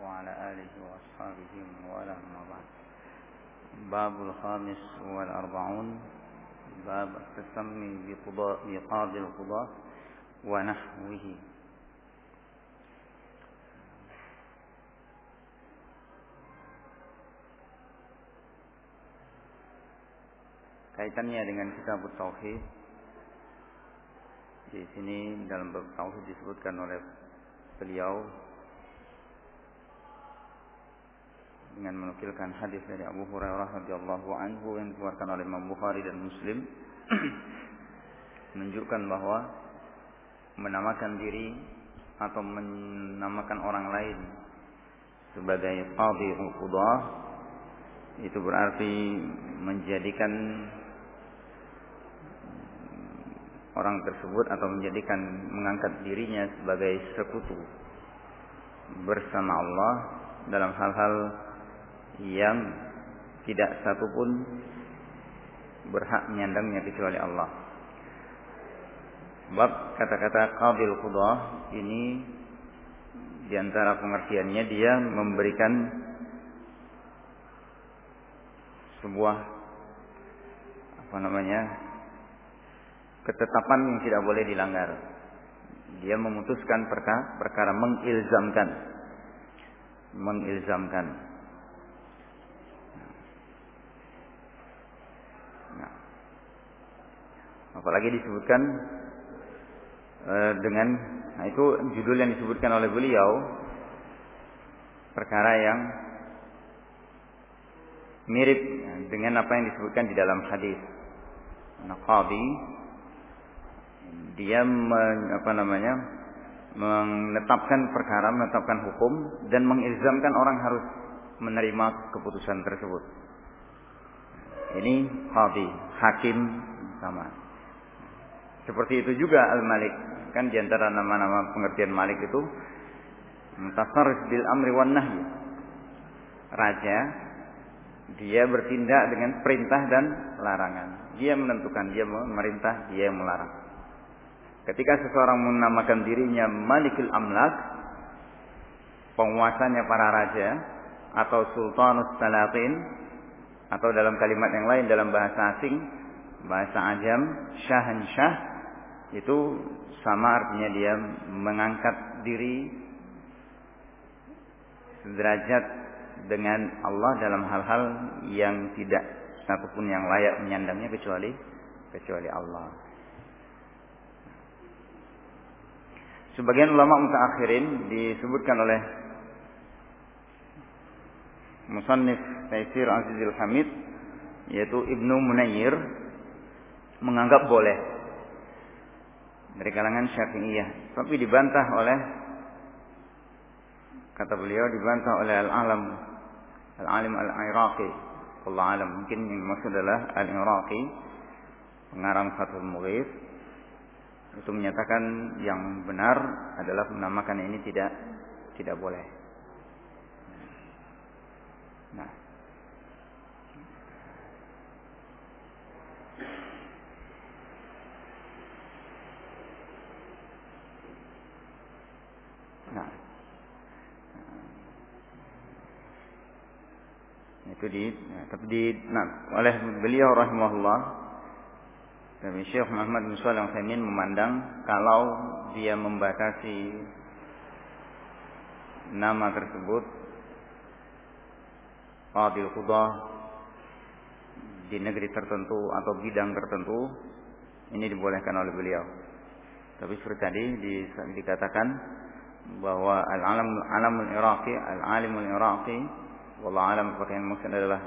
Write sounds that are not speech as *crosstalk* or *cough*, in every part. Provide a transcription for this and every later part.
وعلى آله وأصحابه وعلى ما بعد. باب الخامس والأربعون. باب التسمي بقاضي القضاء ونحوه. Kaitannya dengan kitab tauhid. Di sini dalam bab tauhid disebutkan oleh beliau. Dengan menukilkan hadis dari Abu Hurairah radhiyallahu anhu yang dikeluarkan oleh Imam Bukhari dan Muslim. *clears throat* Menunjukkan bahwa menamakan diri atau menamakan orang lain sebagai qadhi qudah itu berarti menjadikan orang tersebut atau menjadikan mengangkat dirinya sebagai sekutu bersama Allah dalam hal-hal yang tidak satupun berhak menyandangnya kecuali Allah. Sebab kata-kata qabil qudah ini di antara pengertiannya dia memberikan sebuah apa namanya ketetapan yang tidak boleh dilanggar. Dia memutuskan perkara, perkara mengilzamkan. Mengilzamkan. Apalagi disebutkan e, dengan nah itu judul yang disebutkan oleh beliau perkara yang mirip dengan apa yang disebutkan di dalam hadis. Naqabi dia men, apa namanya menetapkan perkara, menetapkan hukum dan mengilzamkan orang harus menerima keputusan tersebut. Ini qadi, hakim sama. Seperti itu juga Al-Malik. Kan di antara nama-nama pengertian Malik itu Mutasarrif bil amri wan nahyi. Raja dia bertindak dengan perintah dan larangan. Dia menentukan, dia memerintah, dia yang melarang. Ketika seseorang menamakan dirinya Malikul Amlak, penguasanya para raja atau Sultanus Salatin atau dalam kalimat yang lain dalam bahasa asing, bahasa ajam, Syahansyah itu sama artinya dia mengangkat diri sederajat dengan Allah dalam hal-hal yang tidak satupun yang layak menyandangnya kecuali kecuali Allah. Sebagian ulama mutaakhirin disebutkan oleh Musannif Taisir Azizul Hamid yaitu Ibnu Munayir menganggap boleh dari kalangan Syafi'iyah tapi dibantah oleh kata beliau dibantah oleh Al-Alam Al-Alim Al-Iraqi Allah alam mungkin yang maksud adalah Al-Iraqi pengarang Fathul Mughith itu menyatakan yang benar adalah menamakan ini tidak tidak boleh. Nah. Nah. Itu di nah, tapi di nah, oleh beliau rahimahullah tapi Syekh Muhammad bin Shalih Al memandang kalau dia membatasi nama tersebut Fadil Qudah di negeri tertentu atau bidang tertentu ini dibolehkan oleh beliau. Tapi seperti tadi dikatakan bahwa al-alam alamul iraqi al-alimul iraqi wallahu alam yang maksud adalah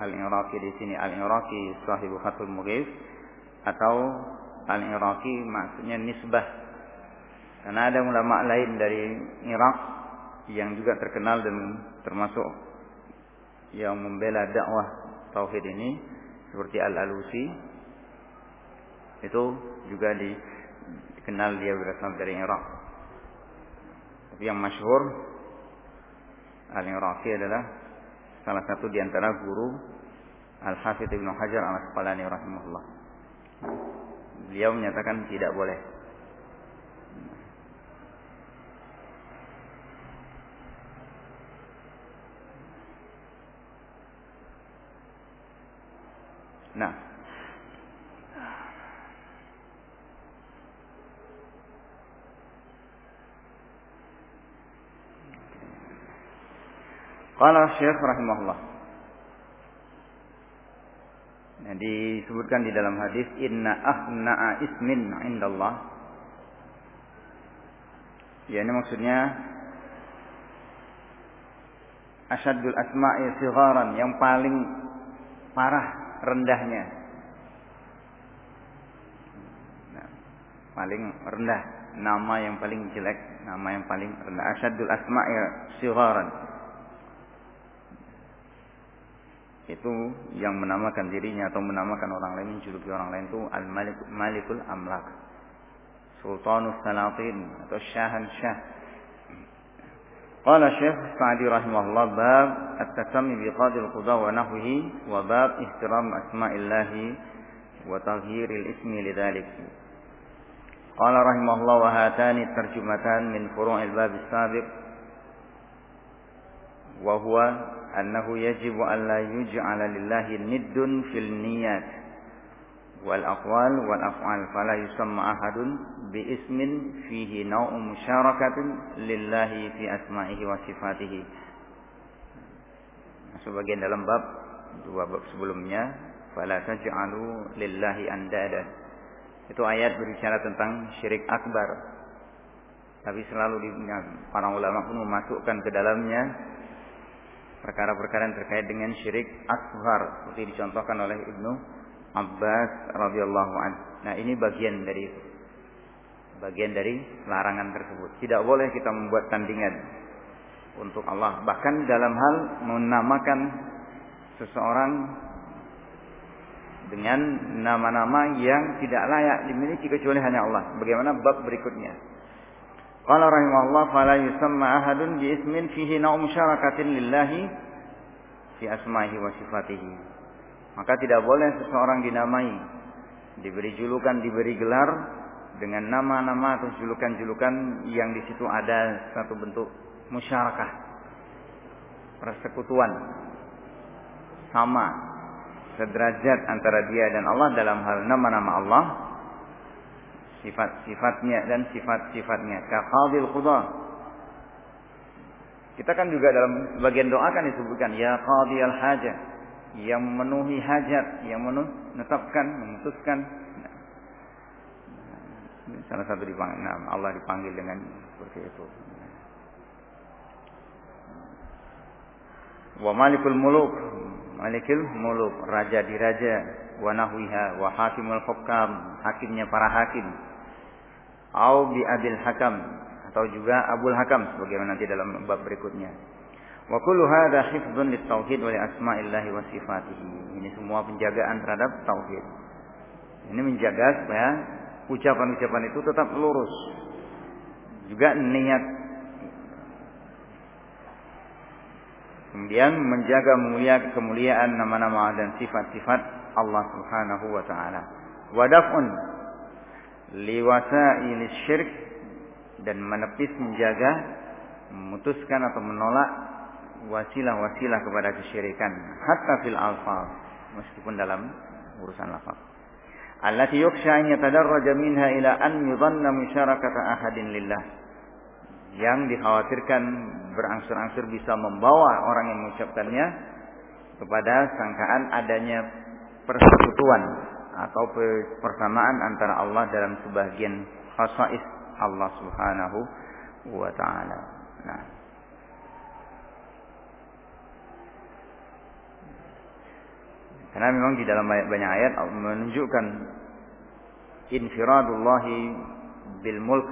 al-iraqi di sini al-iraqi sahibu khatul mughis atau al-Iraqi maksudnya nisbah. Karena ada ulama lain dari Irak yang juga terkenal dan termasuk yang membela dakwah tauhid ini seperti Al-Alusi itu juga dikenal dia berasal dari Irak. Tapi yang masyhur Al-Iraqi adalah salah satu di antara guru Al-Hafidh Ibnu Hajar Al-Asqalani rahimahullah. Beliau menyatakan tidak boleh. Nah, Qala Syekh rahimahullah. Nah, disebutkan di dalam hadis inna ahna'a ismin indallah. Ya ini maksudnya asyadul asma'i sigharan yang paling parah rendahnya. Nah, paling rendah nama yang paling jelek, nama yang paling rendah asyadul asma'i sigharan itu yang menamakan dirinya atau menamakan orang lain menjuluki orang lain itu al malik malikul amlak sultanus salatin atau syahan syah قال الشيخ سعدي رحمه الله باب التسمي بقاضي القضاء ونحوه وباب احترام أسماء الله وتغيير الاسم لذلك قال رحمه الله وهاتان الترجمتان من فروع الباب السابق وهو annahu yajib an la yuj'ala lillahi niddun fil niyat wal aqwal wal af'al fala yusamma ahadun bi ismin fihi naw'u musyarakatun lillahi fi asma'ihi wa nah, sebagian dalam bab dua bab sebelumnya fala taj'alu lillahi andada. Itu ayat berbicara tentang syirik akbar. Tapi selalu di, nah, para ulama pun memasukkan ke dalamnya perkara-perkara yang terkait dengan syirik asghar seperti dicontohkan oleh Ibnu Abbas radhiyallahu an. Nah, ini bagian dari. Bagian dari larangan tersebut. Tidak boleh kita membuat tandingan untuk Allah. Bahkan dalam hal menamakan seseorang dengan nama-nama yang tidak layak dimiliki kecuali hanya Allah. Bagaimana bab berikutnya? Qala rahimahullah fala yusamma ahadun bi ismin fihi na'um syarakatin lillahi fi asma'ihi wa sifatihi. Maka tidak boleh seseorang dinamai, diberi julukan, diberi gelar dengan nama-nama atau julukan-julukan yang di situ ada satu bentuk musyarakah, persekutuan, sama, sederajat antara dia dan Allah dalam hal nama-nama Allah sifat-sifatnya dan sifat-sifatnya. Kaqadil qudha. Kita kan juga dalam bagian doa kan disebutkan ya qadiyal hajat, yang memenuhi hajat, yang menetapkan, memutuskan. Nah, salah satu dipanggil, nah, Allah dipanggil dengan seperti itu. Wa malikul muluk, malikul muluk, raja di raja, wa nahwiha, wa hakimul hukam, hakimnya para hakim au bi abil hakam atau juga abul hakam sebagaimana nanti dalam bab berikutnya. Wa kullu hadha hifdzun lit tauhid wa li asma'illahi wa sifatihi. Ini semua penjagaan terhadap tauhid. Ini menjaga supaya ucapan-ucapan itu tetap lurus. Juga niat Kemudian menjaga mulia kemuliaan nama-nama dan sifat-sifat Allah Subhanahu wa taala. Wadafun liwasa'il syirk dan menepis menjaga memutuskan atau menolak wasilah-wasilah kepada kesyirikan hatta fil alfaz meskipun dalam urusan lafaz. Allati yukhsha an yatadarraja minha ila an yudhanna musyarakata ahadin lillah. Yang dikhawatirkan berangsur-angsur bisa membawa orang yang mengucapkannya kepada sangkaan adanya persekutuan atau persamaan antara Allah dalam sebagian khasais Allah Subhanahu wa taala. Nah. Karena memang di dalam banyak ayat menunjukkan infiradullah bil mulk.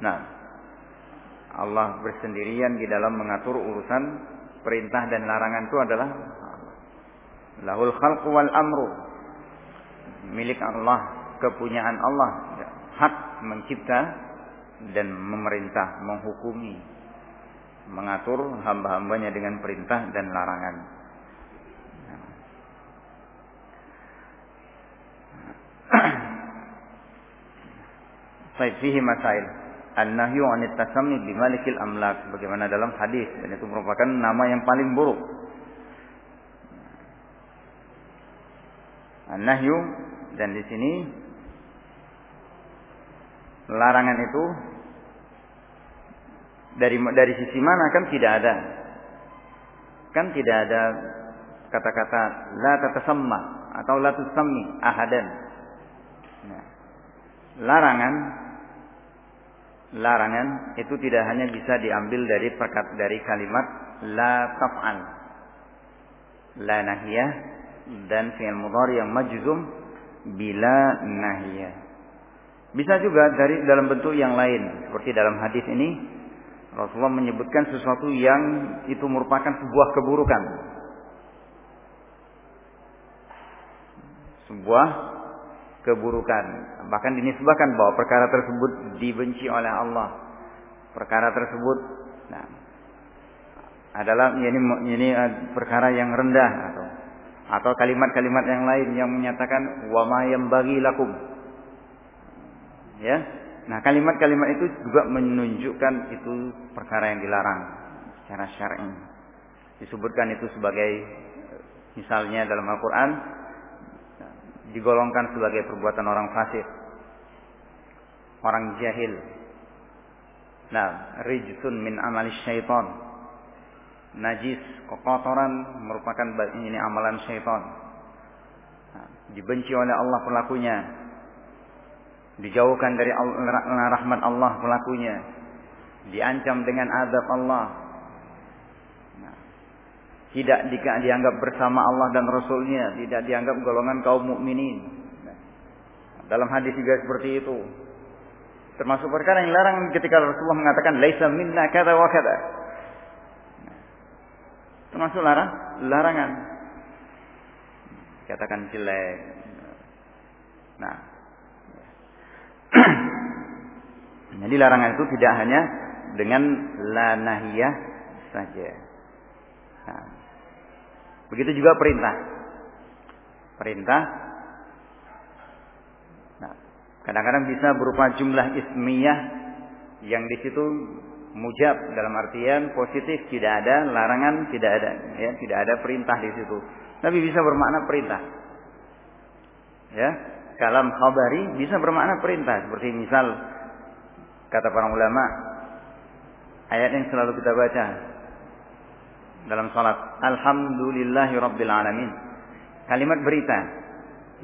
Nah, Allah bersendirian di dalam mengatur urusan perintah dan larangan itu adalah Lahul khalqu wal amru. Milik Allah, kepunyaan Allah. Hak mencipta dan memerintah, menghukumi. Mengatur hamba-hambanya dengan perintah dan larangan. Baik, fihi masail. An-nahyu 'anit tasammi bi malikil amlak bagaimana dalam hadis dan itu merupakan nama yang paling buruk Nahyu dan di sini larangan itu dari dari sisi mana? Kan tidak ada. Kan tidak ada kata-kata la tatasamma atau la tusammi ahadan. Nah, larangan larangan itu tidak hanya bisa diambil dari perkat dari kalimat la taf'al la nahiyah dan fi'il mudhari yang majzum bila nahiyah bisa juga dari dalam bentuk yang lain seperti dalam hadis ini Rasulullah menyebutkan sesuatu yang itu merupakan sebuah keburukan. Sebuah keburukan. Bahkan dinisbahkan bahwa perkara tersebut dibenci oleh Allah. Perkara tersebut nah, adalah ini ini eh, perkara yang rendah atau kalimat-kalimat yang lain yang menyatakan wa ma bagi lakum. Ya, Nah kalimat-kalimat itu juga menunjukkan itu perkara yang dilarang secara syar'i. Disebutkan itu sebagai misalnya dalam Al-Quran digolongkan sebagai perbuatan orang fasik, orang jahil. Nah, rijsun min amali syaitan. Najis, kekotoran merupakan ini amalan syaitan. Nah, dibenci oleh Allah pelakunya dijauhkan dari rahmat Allah pelakunya, diancam dengan azab Allah, nah, tidak dianggap bersama Allah dan Rasulnya, tidak dianggap golongan kaum mukminin. Nah, dalam hadis juga seperti itu. Termasuk perkara yang larang ketika Rasulullah mengatakan laisa minna kata wa kata. Termasuk larang, larangan. Katakan jelek. Nah, *clears throat* Jadi larangan itu tidak hanya dengan la nahiyah saja. Nah, begitu juga perintah. Perintah nah, kadang-kadang bisa berupa jumlah ismiyah yang di situ mujab dalam artian positif tidak ada larangan tidak ada ya tidak ada perintah di situ. Tapi bisa bermakna perintah. Ya kalam khabari bisa bermakna perintah. Seperti misal kata para ulama ayat yang selalu kita baca dalam salat alhamdulillahi rabbil alamin. Kalimat berita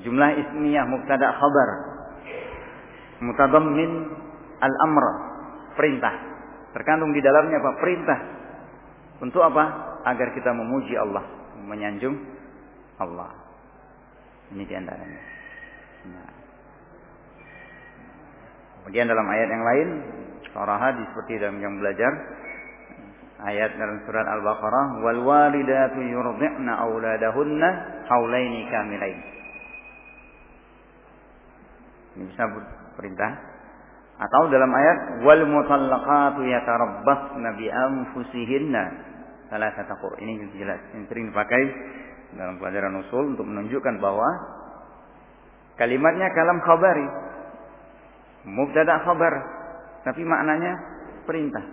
jumlah ismiyah mubtada khabar mutadammin al-amr perintah terkandung di dalamnya apa perintah untuk apa agar kita memuji Allah menyanjung Allah ini di antaranya Nah. Kemudian dalam ayat yang lain, surah seperti dalam yang belajar, ayat dalam surat Al-Baqarah, wal walidatu yurdi'na auladahunna haulaini kamilain. Ini bisa perintah. Atau dalam ayat wal mutallaqatu yatarabbasna bi anfusihinna salah satu ini jelas yang sering dipakai dalam pelajaran usul untuk menunjukkan bahwa Kalimatnya kalam khabari. Mubtada khabar. Tapi maknanya perintah.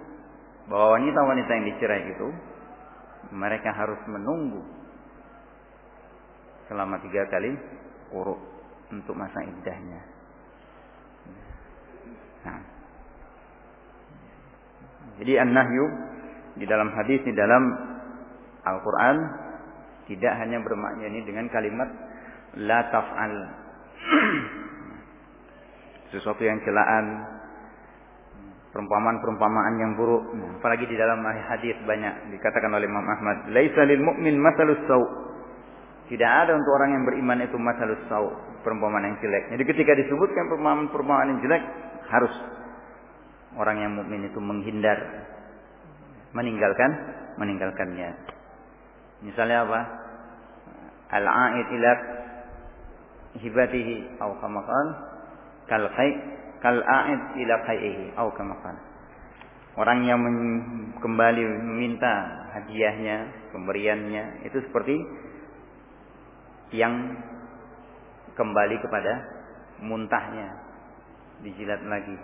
Bahwa wanita-wanita yang dicerai itu. Mereka harus menunggu. Selama tiga kali uruk. Untuk masa iddahnya. Nah. Jadi an-nahyu. Di dalam hadis, di dalam Al-Quran. Tidak hanya bermakna ini dengan kalimat. La taf'al *clears throat* sesuatu yang celaan, perumpamaan-perumpamaan yang buruk. Apalagi di dalam hadis banyak dikatakan oleh Imam Ahmad, "Laisa lil mu'min masalus sau." Tidak ada untuk orang yang beriman itu masalus sau, perumpamaan yang jelek. Jadi ketika disebutkan perumpamaan-perumpamaan yang jelek, harus. Orang yang mukmin itu menghindar, meninggalkan, meninggalkannya. Misalnya apa? Al-a'id ila hibatihi atau kama kal khay kal a'id ila khay'ihi atau kama Orang yang kembali meminta hadiahnya, pemberiannya itu seperti yang kembali kepada muntahnya dijilat lagi.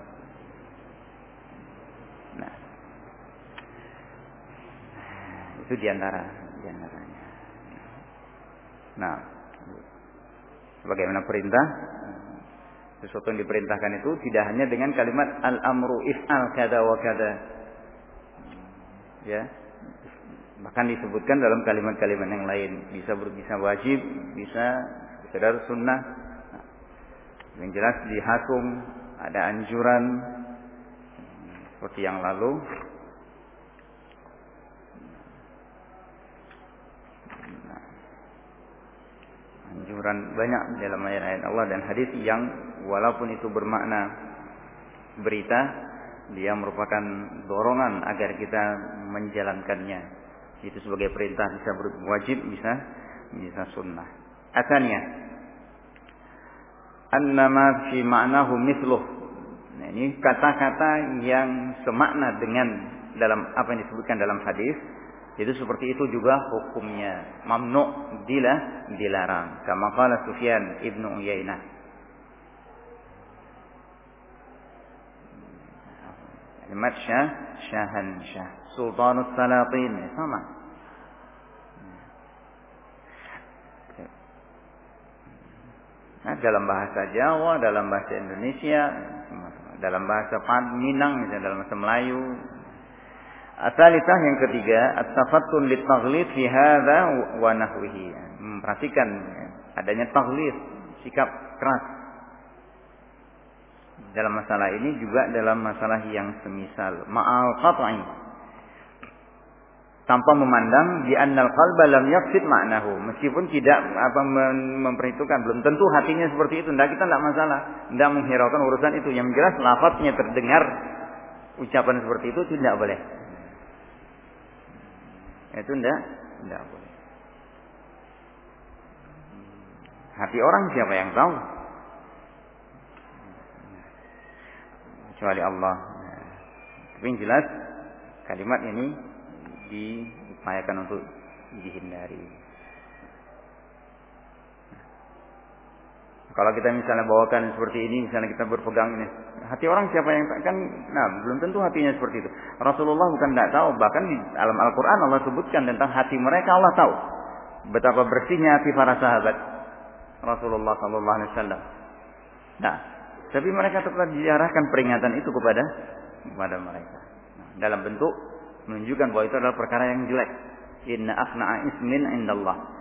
Nah, itu di antara di antaranya. Nah, sebagaimana perintah sesuatu yang diperintahkan itu tidak hanya dengan kalimat al-amru if'al kada wa kada. Ya. Bahkan disebutkan dalam kalimat-kalimat yang lain, bisa bisa wajib, bisa sekedar sunnah. Yang jelas di hakum ada anjuran seperti yang lalu anjuran banyak dalam ayat-ayat Allah dan hadis yang walaupun itu bermakna berita, dia merupakan dorongan agar kita menjalankannya. Itu sebagai perintah bisa wajib, bisa bisa sunnah. Asalnya, annama fi ma'nahu mithluh. Nah, ini kata-kata yang semakna dengan dalam apa yang disebutkan dalam hadis itu seperti itu juga hukumnya. Mamnu dila dilarang. Kama qala Sufyan ibnu Uyainah. Kalimat syah, syahan syah. Sultanus salatin. Sama. Nah, dalam bahasa Jawa, dalam bahasa Indonesia, dalam bahasa Minang, misalnya dalam bahasa Melayu, Asalisah yang ketiga, at-tafattun lit taghlid fi hadza wa nahwihi. Memperhatikan ya, adanya taghlid, sikap keras. Dalam masalah ini juga dalam masalah yang semisal ma'al qat'i tanpa memandang di annal qalba lam yaqsid ma'nahu meskipun tidak apa memperhitungkan belum tentu hatinya seperti itu ndak kita tidak masalah ndak menghiraukan urusan itu yang jelas lafaznya terdengar ucapan seperti itu tidak boleh itu tidak tidak boleh. Hati orang siapa yang tahu? Kecuali Allah. Tapi yang jelas kalimat ini diupayakan untuk dihindari. Kalau kita misalnya bawakan seperti ini, misalnya kita berpegang ini, hati orang siapa yang kan, nah belum tentu hatinya seperti itu. Rasulullah bukan tidak tahu, bahkan di dalam Al-Quran Allah sebutkan tentang hati mereka Allah tahu betapa bersihnya hati para sahabat Rasulullah Sallallahu Alaihi Wasallam. Nah, tapi mereka tetap diarahkan peringatan itu kepada kepada mereka nah, dalam bentuk menunjukkan bahwa itu adalah perkara yang jelek. Inna afna'a ismin indallah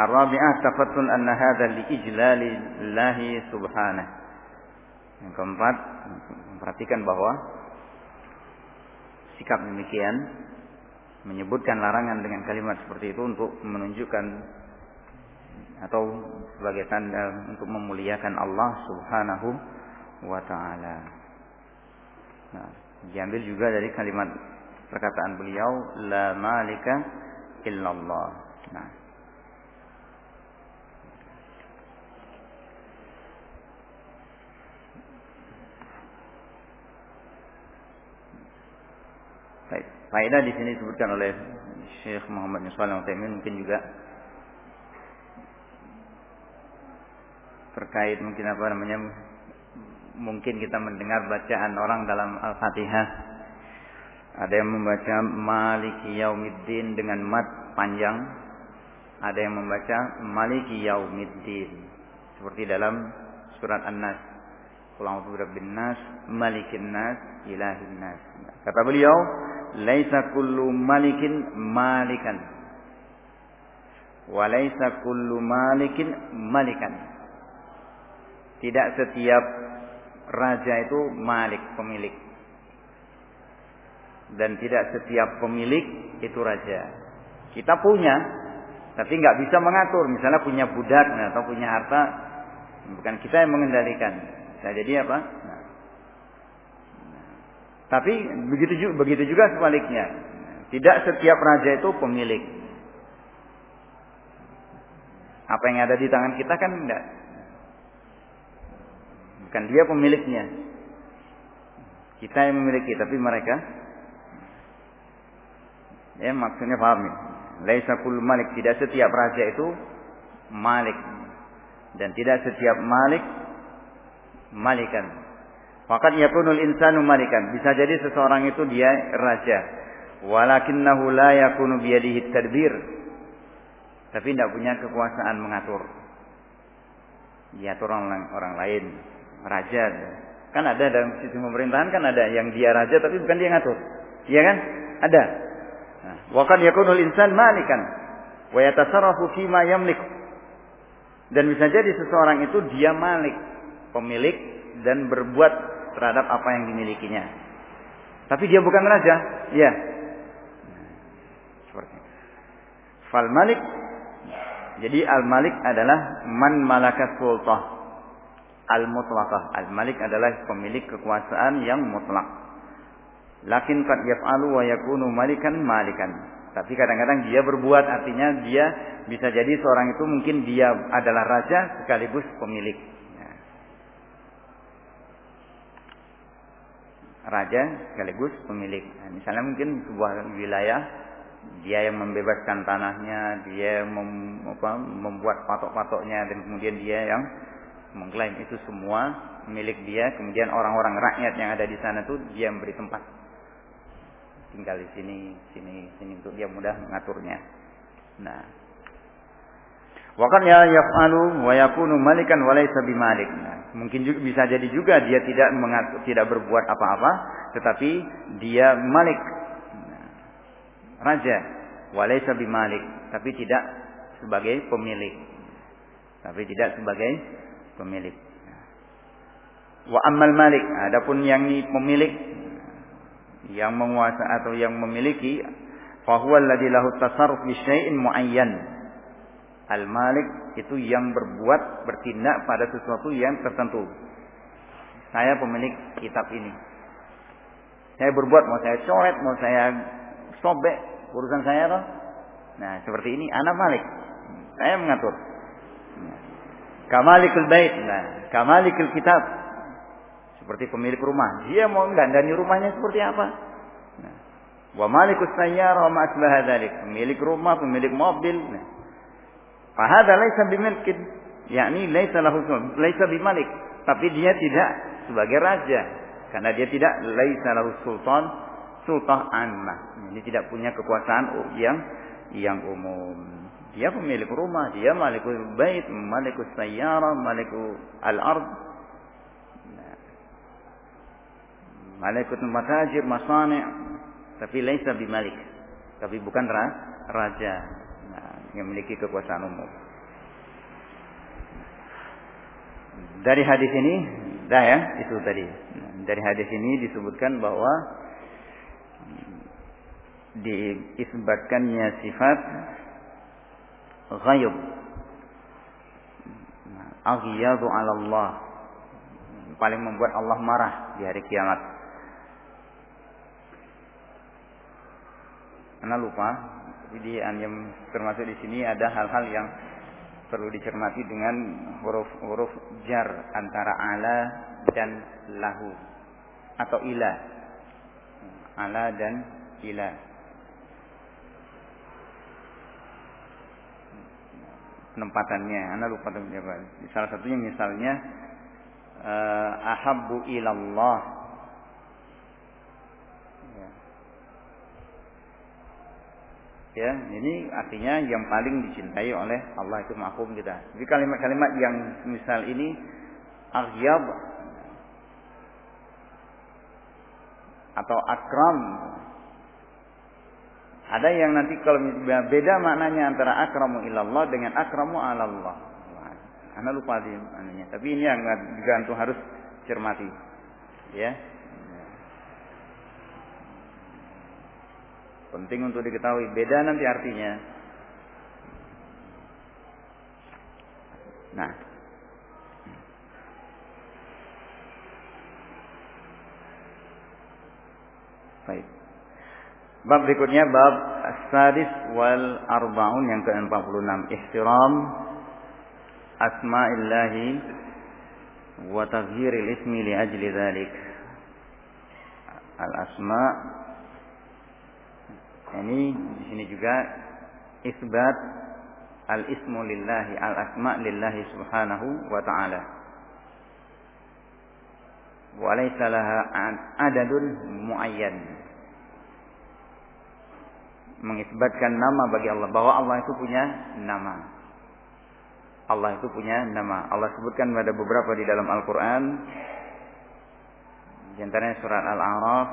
Ar-rabi'ah tafattun anna hadha li ijlali Allahi subhanah. Yang keempat, memperhatikan bahwa sikap demikian menyebutkan larangan dengan kalimat seperti itu untuk menunjukkan atau sebagai tanda untuk memuliakan Allah Subhanahu wa taala. Nah, diambil juga dari kalimat perkataan beliau la malika illallah. Nah, Faedah di sini disebutkan oleh Syekh Muhammad bin Shalih Al mungkin juga terkait mungkin apa namanya mungkin kita mendengar bacaan orang dalam Al-Fatihah. Ada yang membaca Maliki Yaumiddin dengan mat panjang. Ada yang membaca Maliki Yaumiddin. Seperti dalam surat An-Nas. Qul a'udzu birabbin nas malikin nas ilahin nas. Kata beliau laisa kullu malikin malikan. Wa laisa kullu malikin malikan. Tidak setiap raja itu malik pemilik dan tidak setiap pemilik itu raja kita punya tapi nggak bisa mengatur misalnya punya budak atau punya harta bukan kita yang mengendalikan nah, jadi apa tapi begitu juga, begitu juga sebaliknya. Tidak setiap raja itu pemilik. Apa yang ada di tangan kita kan enggak. Bukan dia pemiliknya. Kita yang memiliki, tapi mereka ya maksudnya paham ya. Laisa kullu malik, tidak setiap raja itu malik dan tidak setiap malik malikan. Fakat yakunul insanu malikan. Bisa jadi seseorang itu dia raja. Walakinnahu la yakunu biyadihi tadbir. tapi tidak punya kekuasaan mengatur. Diatur orang orang lain, raja. Kan ada dalam sistem pemerintahan kan ada yang dia raja tapi bukan dia ngatur. Iya kan? Ada. Nah, wa kan yakunul insan malikan wa yatasarrafu fi ma yamlik. Dan bisa jadi seseorang itu dia malik, pemilik dan berbuat terhadap apa yang dimilikinya. Tapi dia bukan raja, ya. Seperti Fal malik jadi al malik adalah man malakat sultah al mutlaqah. Al malik adalah pemilik kekuasaan yang mutlak. Lakin qad yaf'alu wa yakunu malikan malikan. Tapi kadang-kadang dia berbuat artinya dia bisa jadi seorang itu mungkin dia adalah raja sekaligus pemilik. Raja sekaligus pemilik. Nah, misalnya mungkin sebuah wilayah dia yang membebaskan tanahnya, dia mem, apa, membuat patok-patoknya dan kemudian dia yang mengklaim itu semua milik dia. Kemudian orang-orang rakyat yang ada di sana tuh dia memberi tempat tinggal di sini, sini, sini untuk dia mudah mengaturnya. Nah, Wakan ya yaf'alu wa yakunu malikan wa laysa bimalik. Nah, mungkin juga bisa jadi juga dia tidak mengatur, tidak berbuat apa-apa, tetapi dia malik. Nah, raja wa laysa bimalik, tapi tidak sebagai pemilik. Tapi tidak sebagai pemilik. Wa ammal malik, adapun yang pemilik yang menguasai atau yang memiliki fahuwa alladhi lahu tasarruf bi syai'in muayyan. Al-Malik itu yang berbuat bertindak pada sesuatu yang tertentu. Saya pemilik kitab ini. Saya berbuat mau saya coret, mau saya sobek urusan saya toh. Nah, seperti ini anak Malik. Saya mengatur. Kamalikul bait. Nah, kamalikul kitab seperti pemilik rumah. Dia mau mendandani rumahnya seperti apa? Nah. Wa malikus sayyara wa ma Pemilik rumah, pemilik mobil. Nah. Fahada laisa bimilkin. Yakni laisa lahu laisa bimalik. Tapi dia tidak sebagai raja. Karena dia tidak laisa lahu sultan sultan ammah. Ini tidak punya kekuasaan yang yang umum. Dia pemilik rumah, dia malikul bait, malikus sayyara, malikul al-ard, Malaikut matajir, masani' tapi laisa bimalik. Tapi bukan ra, raja nah, yang memiliki kekuasaan umum. Dari hadis ini, dah ya, itu tadi. Dari hadis ini disebutkan bahwa diisbatkannya sifat ghaib. Aghyadu 'ala Allah. Paling membuat Allah marah di hari kiamat. Karena lupa. Jadi yang termasuk di sini ada hal-hal yang perlu dicermati dengan huruf-huruf jar antara ala dan lahu atau ila. Ala dan ila. Penempatannya, anda lupa Salah satunya misalnya uh, ahabbu ilallah. Ya, ini artinya yang paling dicintai oleh Allah itu makhum kita. Jadi kalimat-kalimat yang misal ini aghyab atau akram ada yang nanti kalau beda maknanya antara akramu ilallah dengan akramu alallah. Anda lupa di maknanya. Tapi ini yang juga harus cermati. Ya. Penting untuk diketahui beda nanti artinya. Nah. Baik. Bab berikutnya bab sadis wal arbaun yang ke-46 ihtiram asma'illahi wa taghyiril ismi li ajli dhalik. Al asma' Ini di sini juga isbat al-ismu lillahi al-asma lillahi subhanahu wa ta'ala. Wa laysa laha adadun muayyan. Mengisbatkan nama bagi Allah bahwa Allah itu punya nama. Allah itu punya nama. Allah sebutkan pada beberapa di dalam Al-Qur'an di antaranya surat Al-A'raf,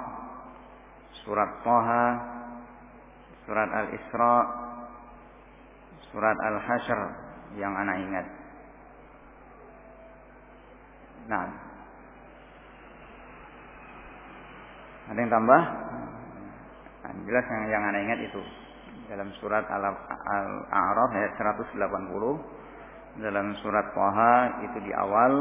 surat Thaha, surat Al-Isra, surat Al-Hasyr yang anak ingat. Nah. Ada yang tambah? Nah, jelas yang, yang anda ingat itu. Dalam surat Al-A'raf ayat 180 dalam surat Taha itu di awal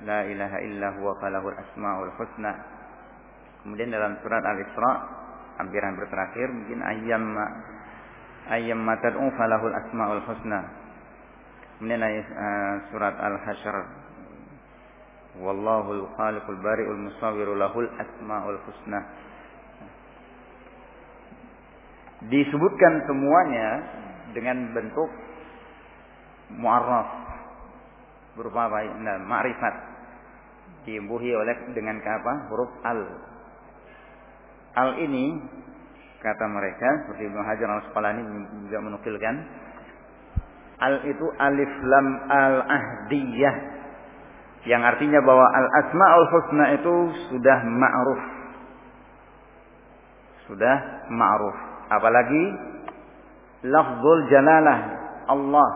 La ilaha illa huwa falahul asmaul husna. Kemudian dalam surat Al-Isra hampir-hampir terakhir mungkin ayam ayam matad'u falahul asmaul husna. Kemudian uh, surat Al-Hasyr Wallahul khaliqul bari'ul musawwiru lahul asmaul husna. Disebutkan semuanya dengan bentuk mu'arraf berupa? Nah, ma'rifat diimbuhi oleh dengan apa? huruf al. Al ini kata mereka seperti Ibnu Hajar al-Asqalani juga menukilkan al itu alif lam al ahdiyah yang artinya bahwa al-asmaul husna itu sudah ma'ruf. Sudah ma'ruf. Apalagi lafzul jalalah Allah.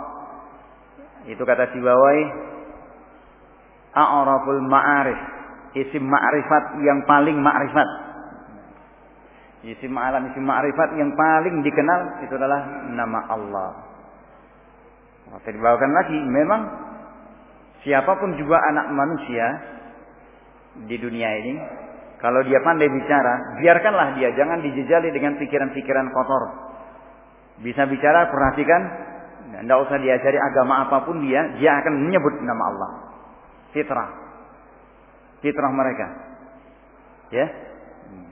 Itu kata Sibawai a'raful ma'arif. Isim ma'rifat yang paling ma'rifat. Isim ma'alam, isim ma'rifat yang paling dikenal itu adalah nama Allah. Maka dibawakan lagi, memang Siapa pun juga anak manusia di dunia ini, kalau dia pandai bicara, biarkanlah dia, jangan dijejali dengan pikiran-pikiran kotor. Bisa bicara, perhatikan, tidak usah diajari agama apa pun dia, dia akan menyebut nama Allah. Fitrah. Fitrah mereka. Ya.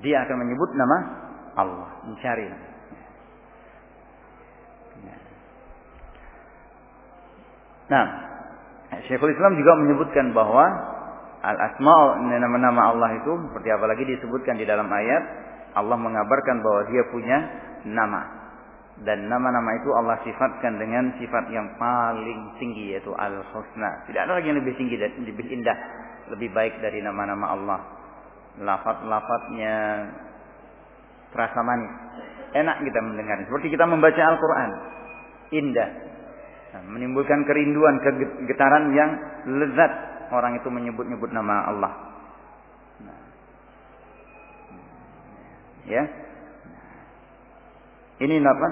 Dia akan menyebut nama Allah. Mencari. Nah, Syekhul Islam juga menyebutkan bahwa al-asma nama-nama Allah itu seperti apalagi disebutkan di dalam ayat Allah mengabarkan bahwa dia punya nama dan nama-nama itu Allah sifatkan dengan sifat yang paling tinggi yaitu al-husna. Tidak ada lagi yang lebih tinggi dan lebih indah, lebih baik dari nama-nama Allah. Lafat-lafatnya terasa manis. Enak kita mendengar. Seperti kita membaca Al-Quran. Indah. Nah, menimbulkan kerinduan, kegetaran yang lezat orang itu menyebut-nyebut nama Allah. Nah. Ya. Ini apa?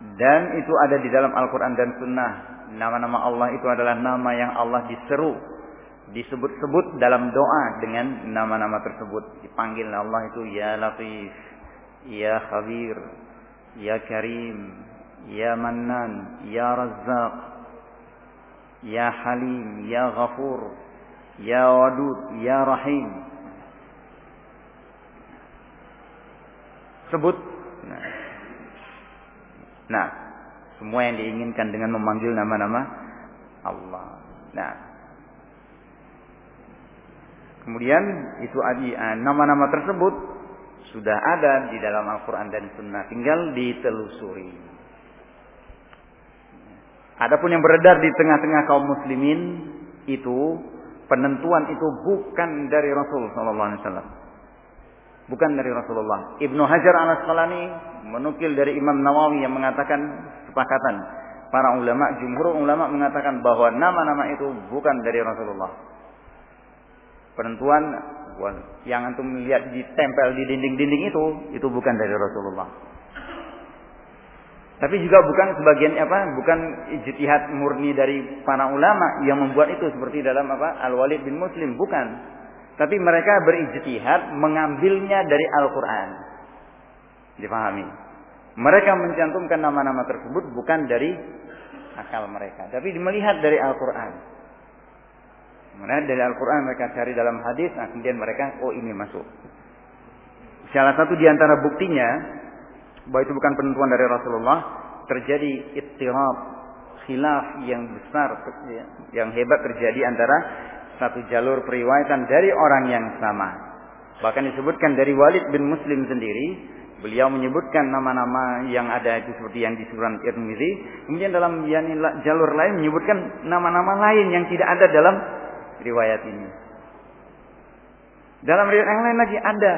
Dan itu ada di dalam Al-Quran dan Sunnah. Nama-nama Allah itu adalah nama yang Allah diseru. Disebut-sebut dalam doa dengan nama-nama tersebut. Dipanggil Allah itu Ya Latif, Ya Khabir, Ya Karim, Ya Mannan, Ya Razzaq, Ya Halim, Ya Ghafur, Ya Wadud, Ya Rahim. Sebut. Nah. nah, semua yang diinginkan dengan memanggil nama-nama Allah. Nah, kemudian itu ah, nama-nama tersebut sudah ada di dalam Al-Quran dan Sunnah. Tinggal ditelusuri. Adapun yang beredar di tengah-tengah kaum muslimin itu penentuan itu bukan dari Rasul sallallahu alaihi wasallam. Bukan dari Rasulullah. Ibnu Hajar al Asqalani menukil dari Imam Nawawi yang mengatakan sepakatan para ulama, jumhur ulama mengatakan bahwa nama-nama itu bukan dari Rasulullah. Penentuan yang antum lihat ditempel di dinding-dinding itu itu bukan dari Rasulullah. Tapi juga bukan sebagian apa, bukan ijtihad murni dari para ulama yang membuat itu seperti dalam apa Al-Walid bin Muslim, bukan. Tapi mereka berijtihad mengambilnya dari Al-Qur'an. Dipahami. Mereka mencantumkan nama-nama tersebut bukan dari akal mereka, tapi melihat dari Al-Qur'an. Melihat dari Al-Qur'an mereka cari dalam hadis, nah kemudian mereka oh ini masuk. Salah satu di antara buktinya bahwa itu bukan penentuan dari Rasulullah, terjadi ittirab, khilaf yang besar, yang hebat terjadi antara satu jalur periwayatan dari orang yang sama. Bahkan disebutkan dari Walid bin Muslim sendiri, beliau menyebutkan nama-nama yang ada itu seperti yang disebutkan Tirmizi. Kemudian dalam jalur lain menyebutkan nama-nama lain yang tidak ada dalam riwayat ini. Dalam riwayat yang lain lagi ada.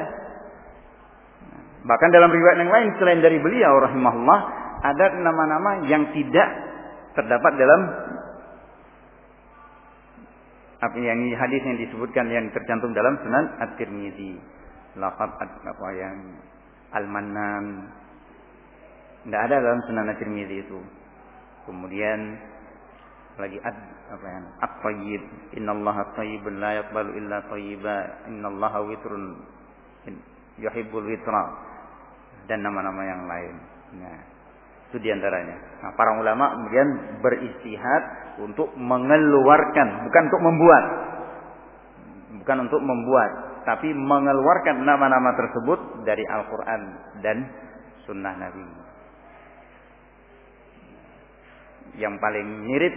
Bahkan dalam riwayat yang lain selain dari beliau rahimahullah ada nama-nama yang tidak terdapat dalam apa yang hadis yang disebutkan yang tercantum dalam Sunan At-Tirmizi. Laqab apa yang Al-Mannan. Tidak ada dalam Sunan At-Tirmizi itu. Kemudian lagi ad apa yang at-tayyib innallaha tayyibun la yaqbalu illa tayyiba innallaha witrun yuhibbul witra dan nama-nama yang lain. Nah, itu di antaranya. Nah, para ulama kemudian beristihad untuk mengeluarkan, bukan untuk membuat, bukan untuk membuat, tapi mengeluarkan nama-nama tersebut dari Al-Quran dan Sunnah Nabi. Yang paling mirip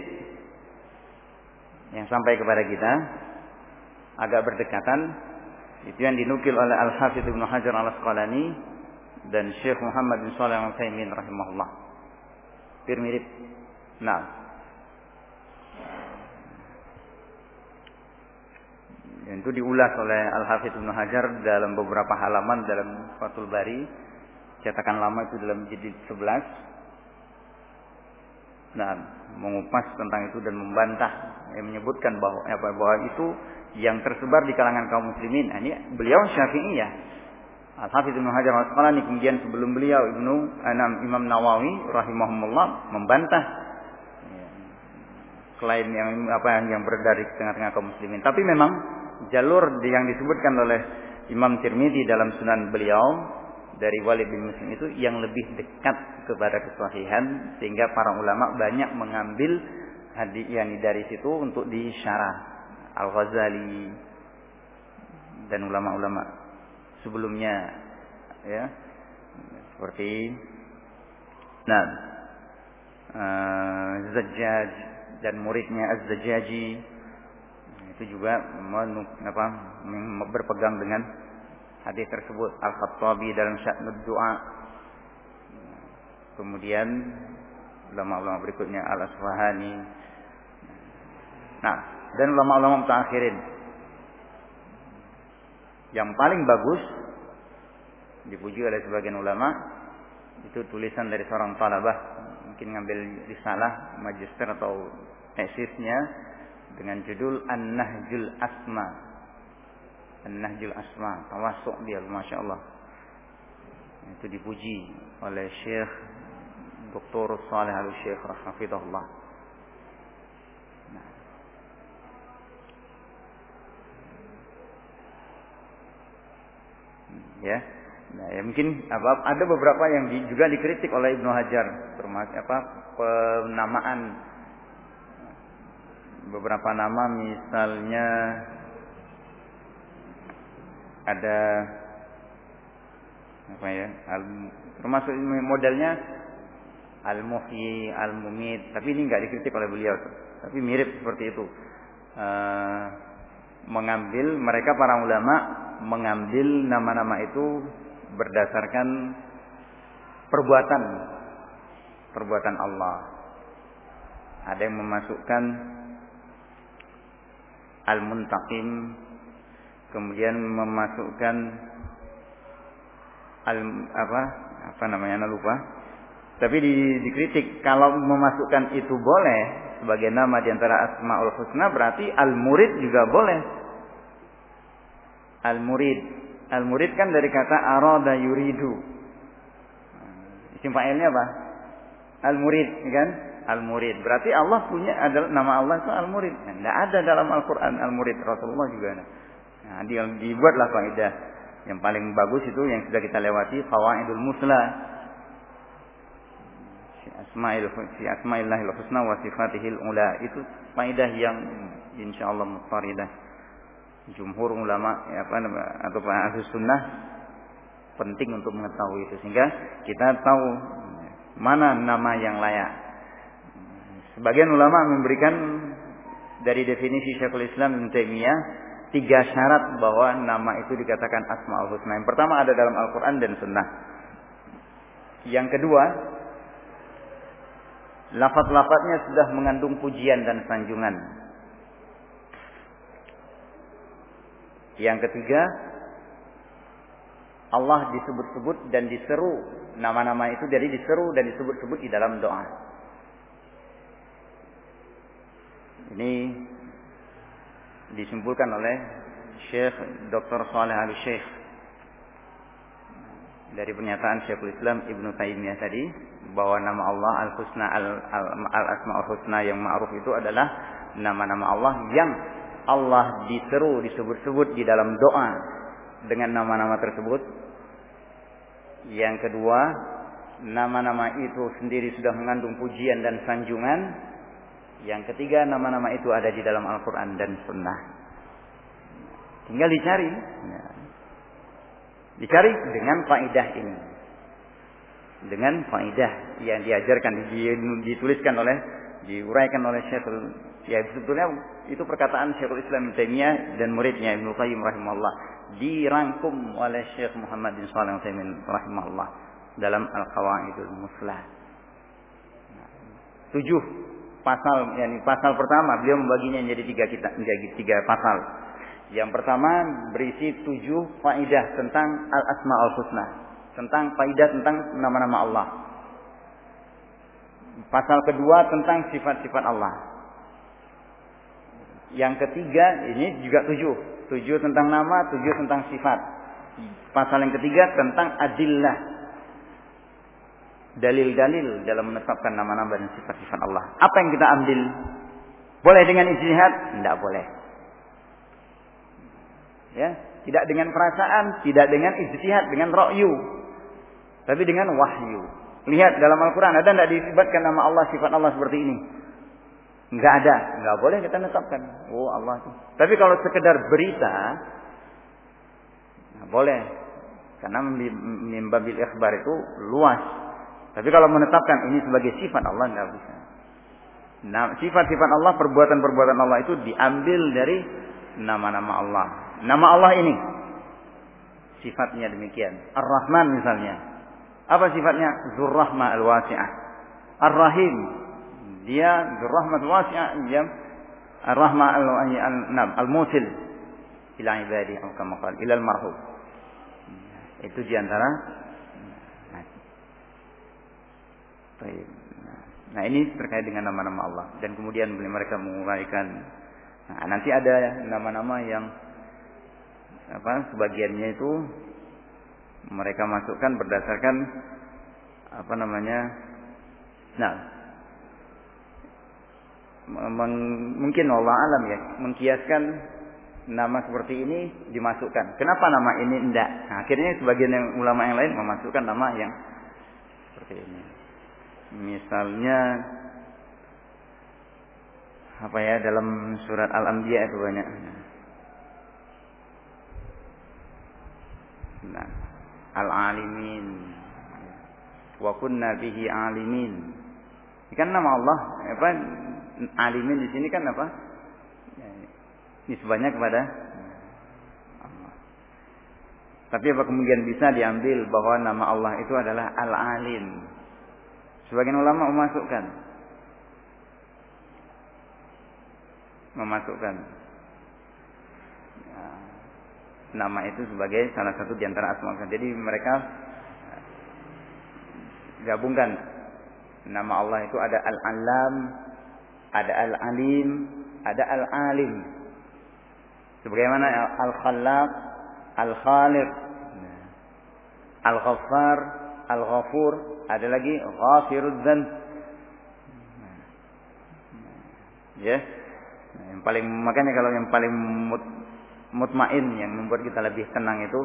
yang sampai kepada kita agak berdekatan itu yang dinukil oleh Al-Hafidh Ibnu Hajar Al-Asqalani dan Syekh Muhammad bin Shalih Al-Utsaimin rahimahullah hampir mirip. Nah. Itu diulas oleh Al-Hafidh Ibnu Hajar dalam beberapa halaman dalam Fathul Bari. Cetakan lama itu dalam jilid 11. Nah, mengupas tentang itu dan membantah yang menyebutkan bahwa bahwa itu yang tersebar di kalangan kaum muslimin. Nah, ini beliau Syafi'iyah Al-Hafiz Ibnu Hajar Al-Asqalani kemudian sebelum beliau Ibnu Anam Imam Nawawi rahimahumullah membantah klaim yang apa yang beredar di tengah-tengah kaum muslimin. Tapi memang jalur yang disebutkan oleh Imam Tirmidzi dalam sunan beliau dari Walid bin Muslim itu yang lebih dekat kepada kesahihan sehingga para ulama banyak mengambil hadis yang dari situ untuk disyarah Al-Ghazali dan ulama-ulama sebelumnya. Ya. Seperti nah uh, Zajjaj dan muridnya Az-Zajjaji itu juga menuk, apa, berpegang dengan hadis tersebut Al-Khattabi dalam Sya'nud Du'a. Kemudian ulama-ulama berikutnya Al-Asfahani. Nah dan ulama-ulama mutakhirin yang paling bagus dipuji oleh sebagian ulama itu tulisan dari seorang talabah mungkin ngambil risalah magister atau tesisnya dengan judul An-Nahjul Asma An-Nahjul Asma tawasuk dia Masya Allah itu dipuji oleh Syekh Dr. Saleh Al-Syekh Rahmafidullah ya. Nah ya mungkin ada beberapa yang di, juga dikritik oleh Ibnu Hajar termasuk apa penamaan. Beberapa nama misalnya ada apa ya al, termasuk modelnya al muhyi al mumit tapi ini nggak dikritik oleh beliau. Tapi mirip seperti itu. Uh, mengambil mereka para ulama mengambil nama-nama itu berdasarkan perbuatan perbuatan Allah. Ada yang memasukkan al-muntaqim kemudian memasukkan al apa apa namanya Anda lupa tapi di, dikritik kalau memasukkan itu boleh sebagai nama di antara asmaul husna berarti al murid juga boleh Al-murid. Al-murid kan dari kata arada yuridu. Isim fa'ilnya apa? Al-murid, kan? Al-murid. Berarti Allah punya adalah nama Allah itu Al-murid. Tidak nah, ada dalam Al-Qur'an Al-murid. Rasulullah juga ada. Nah, dibuatlah kaidah yang paling bagus itu yang sudah kita lewati qawaidul musla. Asma'il fi asma'illahil husna wa sifatihil ula. Itu kaidah yang insyaallah mustaridah jumhur ulama ya apa atau ahli sunnah penting untuk mengetahui itu sehingga kita tahu mana nama yang layak. Sebagian ulama memberikan dari definisi Syekhul Islam Ibnu Taimiyah tiga syarat bahwa nama itu dikatakan Asmaul Husna. Yang pertama ada dalam Al-Quran dan Sunnah. Yang kedua, lafaz-lafaznya sudah mengandung pujian dan sanjungan. Yang ketiga, Allah disebut-sebut dan diseru nama-nama itu dari diseru dan disebut-sebut di dalam doa. Ini disimpulkan oleh Syekh Dr. Saleh Al Syekh dari pernyataan Syekhul Islam Ibnu Taimiyah tadi bahwa nama Allah Al-Husna Al-Asmaul Husna yang ma'ruf itu adalah nama-nama Allah yang Allah diseru disebut-sebut di dalam doa dengan nama-nama tersebut. Yang kedua, nama-nama itu sendiri sudah mengandung pujian dan sanjungan yang ketiga, nama-nama itu ada di dalam Al-Quran dan Sunnah. Tinggal dicari. Ya. Dicari dengan faidah ini. Dengan faidah yang diajarkan, dituliskan oleh, diuraikan oleh Syekhul. Ya sebetulnya itu perkataan Syekhul Islam Taimiyah dan muridnya Ibnu Qayyim rahimahullah dirangkum oleh Syekh Muhammad bin Shalih Al rahimahullah dalam Al-Qawaidul Muslah. Nah, tujuh pasal yani pasal pertama beliau membaginya menjadi tiga kita menjadi tiga pasal. Yang pertama berisi tujuh faidah tentang al asmaul husna, tentang faidah tentang nama-nama Allah. Pasal kedua tentang sifat-sifat Allah. Yang ketiga ini juga tujuh, tujuh tentang nama, tujuh tentang sifat. Pasal yang ketiga tentang adillah, dalil-dalil dalam menetapkan nama-nama dan sifat-sifat Allah. Apa yang kita ambil? Boleh dengan ijtihad? Tidak boleh. Ya, tidak dengan perasaan, tidak dengan ijtihad, dengan ra'yu. Tapi dengan wahyu. Lihat dalam Al-Quran ada tidak disebutkan nama Allah, sifat Allah seperti ini? Enggak ada, enggak boleh kita menetapkan. Oh Allah. Tapi kalau sekedar berita, nah, boleh. Karena mimbabil ikhbar itu luas tapi kalau menetapkan ini sebagai sifat Allah nggak bisa. Nah, sifat-sifat Allah, perbuatan-perbuatan Allah itu diambil dari nama-nama Allah. Nama Allah ini sifatnya demikian. Ar-Rahman misalnya. Apa sifatnya? Zurrahma al-wasi'ah. Ar-Rahim. Dia Zurrahma al-wasi'ah. Dia Ar-Rahma al-musil. Ila ibadi. Ila al-marhum. Itu di antara Nah ini terkait dengan nama-nama Allah dan kemudian mereka menguraikan. Nah, nanti ada nama-nama yang apa sebagiannya itu mereka masukkan berdasarkan apa namanya. Nah mungkin Allah alam ya mengkiaskan nama seperti ini dimasukkan. Kenapa nama ini enggak? Nah, akhirnya sebagian yang ulama yang lain memasukkan nama yang seperti ini. Misalnya apa ya dalam surat Al-Anbiya itu banyak. Nah, al-alimin wa kunna bihi alimin. Ini kan nama Allah, apa alimin di sini kan apa? Nisbahnya kepada Allah. Tapi apa kemudian bisa diambil bahwa nama Allah itu adalah al-alim. Sebagian ulama memasukkan memasukkan ya, nama itu sebagai salah satu di antara asma Jadi mereka gabungkan nama Allah itu ada Al-Alam, ada Al-Alim, ada Al-Alim. Sebagaimana Al-Khallaq, Al-Khaliq, Al-Ghaffar, Al-Ghafur, ada lagi ghafirud dzan. Ya. Yang paling makanya kalau yang paling mut, mutmain yang membuat kita lebih tenang itu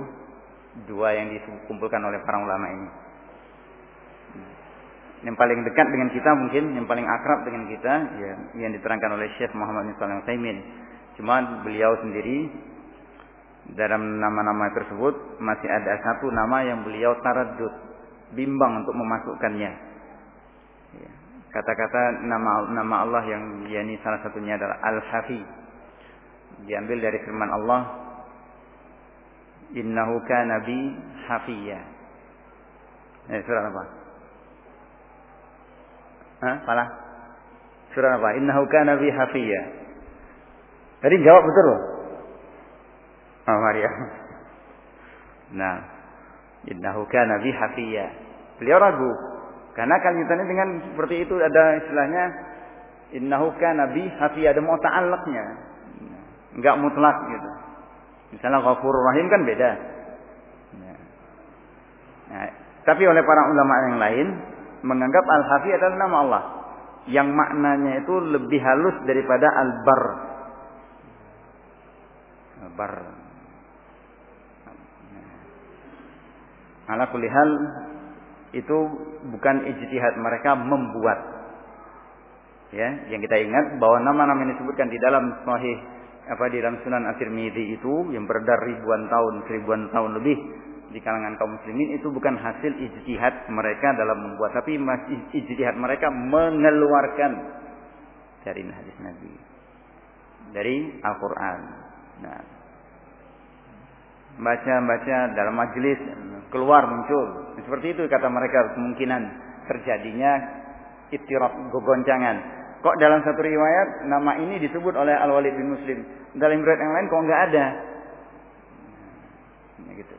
dua yang dikumpulkan oleh para ulama ini. Yang paling dekat dengan kita mungkin yang paling akrab dengan kita ya yang diterangkan oleh Syekh Muhammad bin Shalih Al Cuma beliau sendiri dalam nama-nama tersebut masih ada satu nama yang beliau taradud bimbang untuk memasukkannya. Ya. Kata-kata nama nama Allah yang yakni salah satunya adalah Al-Hafi. diambil dari firman Allah innahu kana bi hafiya eh, surah apa Hah? Salah? Surah apa? Innahu kana bi hafiya. Tadi jawab betul loh. Oh, Maria. *laughs* Nah, innahu kana bi hafiya. Beliau ragu. Karena kalimatnya dengan seperti itu ada istilahnya innahu kana bi hafiya ada mau ta'allaqnya. Enggak mutlak gitu. Misalnya Ghafurur Rahim kan beda. Nah, tapi oleh para ulama yang lain menganggap Al-Hafi adalah nama Allah yang maknanya itu lebih halus daripada Al-Bar. Al-Bar. Ala kulihal itu bukan ijtihad mereka membuat. Ya, yang kita ingat bahwa nama-nama yang disebutkan di dalam sahih apa di dalam Sunan At-Tirmidzi itu yang beredar ribuan tahun, seribuan tahun lebih di kalangan kaum muslimin itu bukan hasil ijtihad mereka dalam membuat tapi masih ijtihad mereka mengeluarkan dari hadis Nabi dari Al-Qur'an. Nah, baca-baca dalam majelis keluar muncul. Seperti itu kata mereka kemungkinan terjadinya ittirab gogoncangan. Kok dalam satu riwayat nama ini disebut oleh Al-Walid bin Muslim. Dalam riwayat yang lain kok nggak ada. Nah, gitu.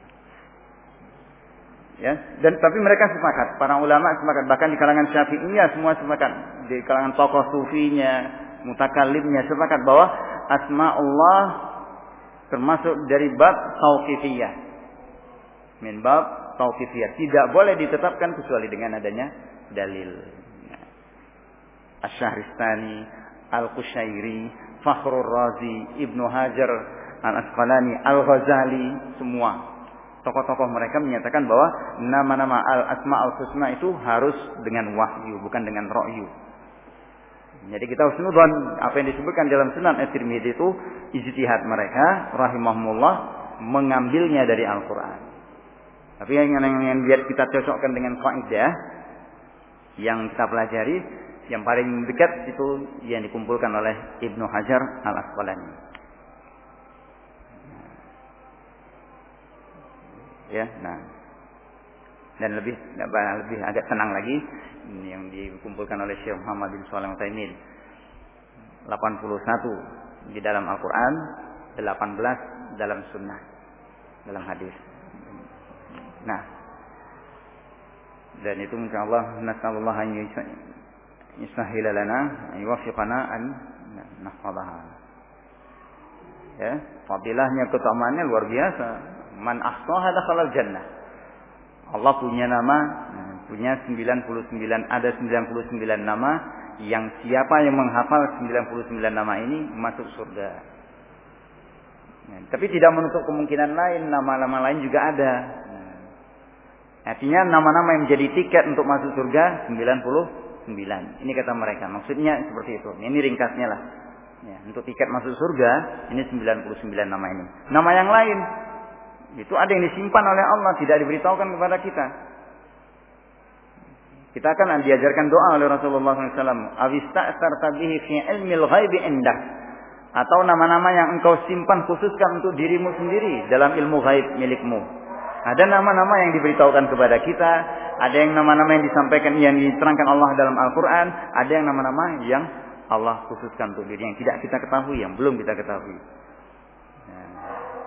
Ya, dan tapi mereka sepakat, para ulama sepakat, bahkan di kalangan Syafi'iyah semua sepakat, di kalangan tokoh sufinya, mutakalimnya sepakat bahwa asma Allah termasuk dari bab tauqifiyah. Min bab tauqifiyah, tidak boleh ditetapkan kecuali dengan adanya dalil. Asy-Syahristani, Al-Qushairi, Fakhrul Razi, Ibnu Hajar, Al-Asqalani, Al-Ghazali, semua tokoh-tokoh mereka menyatakan bahwa nama-nama al-asma al-husna itu harus dengan wahyu, bukan dengan ro'yu. Jadi kita harus nudon apa yang disebutkan dalam Sunan At-Tirmidzi itu ijtihad mereka rahimahumullah mengambilnya dari Al-Qur'an. Tapi yang yang, yang biar kita cocokkan dengan kaidah yang kita pelajari yang paling dekat itu yang dikumpulkan oleh Ibnu Hajar Al-Asqalani. Ya. Nah. Dan lebih lebih agak tenang lagi. Yang dikumpulkan oleh Syekh Muhammad bin Shalih Utsaimin 81 di dalam Al-Qur'an 18 dalam sunnah dalam hadis. Nah. Dan itu insyaallah nasallallahu an yusahhila lana yuwaffiqana an nahfadhaha ya fadilahnya keutamaannya luar biasa Man ahsaha dakhalal jannah. Allah punya nama, punya 99, ada 99 nama yang siapa yang menghafal 99 nama ini masuk surga. Ya, tapi tidak menutup kemungkinan lain, nama-nama lain juga ada. Nah, artinya nama-nama yang menjadi tiket untuk masuk surga 99. Ini kata mereka. Maksudnya seperti itu. Ini ringkasnya lah. Ya, untuk tiket masuk surga ini 99 nama ini. Nama yang lain itu ada yang disimpan oleh Allah, tidak diberitahukan kepada kita. Kita akan diajarkan doa oleh Rasulullah SAW. Awista'sarta bihi fi ilmil ghaibi indah. Atau nama-nama yang engkau simpan khususkan untuk dirimu sendiri dalam ilmu ghaib milikmu. Ada nama-nama yang diberitahukan kepada kita, ada yang nama-nama yang disampaikan yang diterangkan Allah dalam Al-Qur'an, ada yang nama-nama yang Allah khususkan untuk diri yang tidak kita ketahui, yang belum kita ketahui.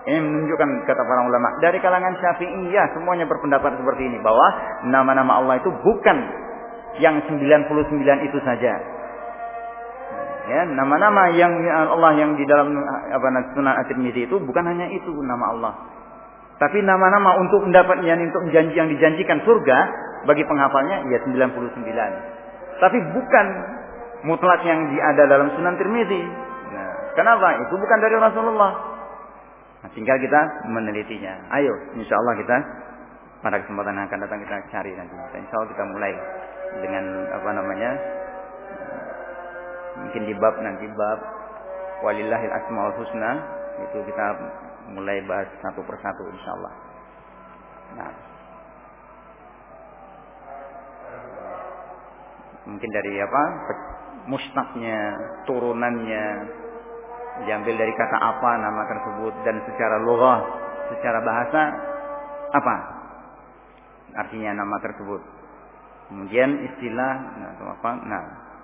Ini menunjukkan kata para ulama dari kalangan Syafi'iyah semuanya berpendapat seperti ini bahwa nama-nama Allah itu bukan yang 99 itu saja. Ya, nama-nama yang Allah yang di dalam apa Sunan At-Tirmizi itu bukan hanya itu nama Allah. Tapi nama-nama untuk mendapat yang untuk janji yang dijanjikan surga bagi penghafalnya ya 99. Tapi bukan mutlak yang ada dalam Sunan Tirmizi. Nah, kenapa? Itu bukan dari Rasulullah. Nah, tinggal kita menelitinya. Ayo, insya Allah kita pada kesempatan yang akan datang kita cari nanti. Insya Allah kita mulai dengan apa namanya mungkin di bab nanti bab walillahil asmaul husna itu kita mulai bahas satu persatu insya Allah. Nah, mungkin dari apa mustaknya turunannya diambil dari kata apa nama tersebut dan secara logoh, secara bahasa apa artinya nama tersebut. Kemudian istilah nah, atau apa? Nah,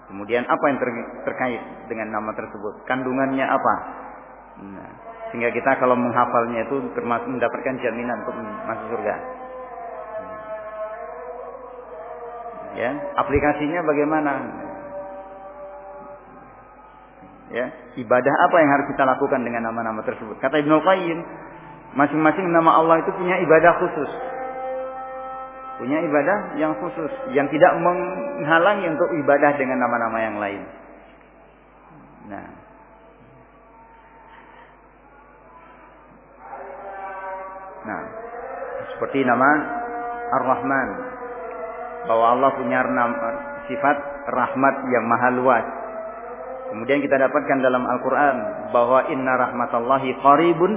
kemudian apa yang ter, terkait dengan nama tersebut? Kandungannya apa? Nah, sehingga kita kalau menghafalnya itu termasuk mendapatkan jaminan untuk masuk surga. Ya, aplikasinya bagaimana? Ya, ibadah apa yang harus kita lakukan dengan nama-nama tersebut? Kata Ibnu Qayyim, masing-masing nama Allah itu punya ibadah khusus. Punya ibadah yang khusus, yang tidak menghalangi untuk ibadah dengan nama-nama yang lain. Nah, Nah, seperti nama Ar-Rahman. Bahwa Allah punya sifat rahmat yang maha luas. Kemudian kita dapatkan dalam Al-Quran bahwa inna rahmatallahi qaribun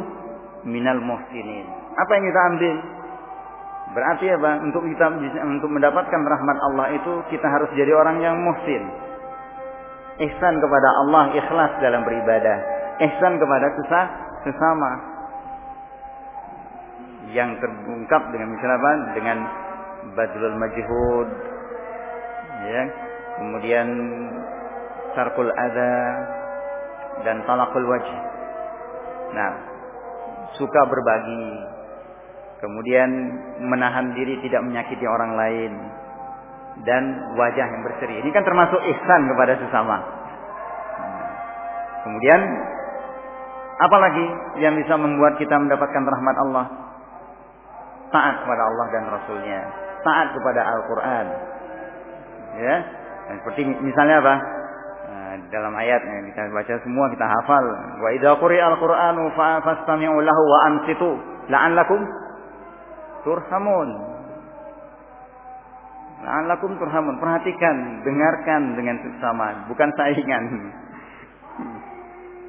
minal muhsinin. Apa yang kita ambil? Berarti apa? Untuk kita untuk mendapatkan rahmat Allah itu kita harus jadi orang yang muhsin. Ihsan kepada Allah, ikhlas dalam beribadah. Ihsan kepada sesama yang terungkap dengan misalnya apa? Dengan badlul majhud ya. Kemudian sarkul ada dan talakul wajh. Nah, suka berbagi. Kemudian menahan diri tidak menyakiti orang lain dan wajah yang berseri. Ini kan termasuk ihsan kepada sesama. Kemudian apalagi yang bisa membuat kita mendapatkan rahmat Allah? taat kepada Allah dan Rasulnya, taat kepada Al-Quran. Ya, seperti misalnya apa? Dalam ayat yang kita baca semua kita hafal. Wa idza quri'a al-Qur'anu fastami'u lahu wa ansitu la'allakum turhamun. La'allakum turhamun. Perhatikan, dengarkan dengan sesama, bukan saingan. *laughs*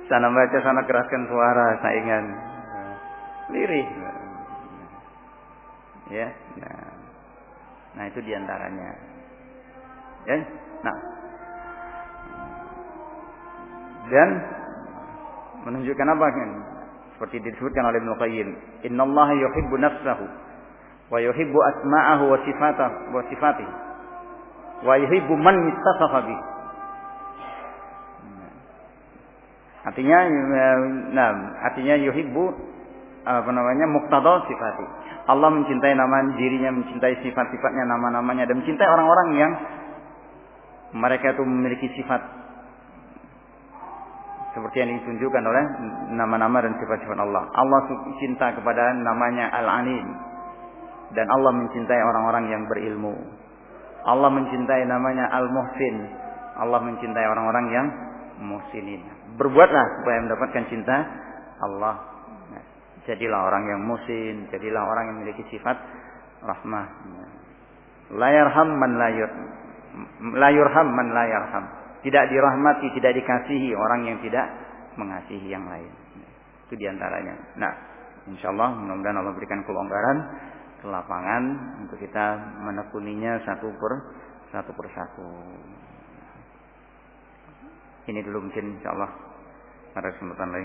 Sana baca, sana keraskan suara saingan. Lirih. Ya. Nah, nah itu di antaranya. Ya. Dan menunjukkan apa kan? Seperti disebutkan oleh Ibnu Qayyim, "Innallaha yuhibbu nafsahu wa yuhibbu asma'ahu wa sifatahu wa sifatihi wa yuhibbu man ittasafa bi." Artinya nah, artinya yuhibbu apa namanya muqtada sifati. Allah mencintai nama dirinya, mencintai sifat-sifatnya, nama-namanya dan mencintai orang-orang yang mereka itu memiliki sifat seperti yang ditunjukkan oleh nama-nama dan sifat-sifat Allah. Allah cinta kepada namanya Al-Alim dan Allah mencintai orang-orang yang berilmu. Allah mencintai namanya Al-Muhsin. Allah mencintai orang-orang yang muhsinin. Berbuatlah supaya mendapatkan cinta Allah Jadilah orang yang musin, jadilah orang yang memiliki sifat rahmah. La yarham man la man la yarham. Tidak dirahmati, tidak dikasihi orang yang tidak mengasihi yang lain. Itu di antaranya. Nah, insya Allah mudah-mudahan Allah berikan kelonggaran, kelapangan untuk kita menekuninya satu per satu persatu. Ini dulu mungkin insya Allah pada kesempatan lain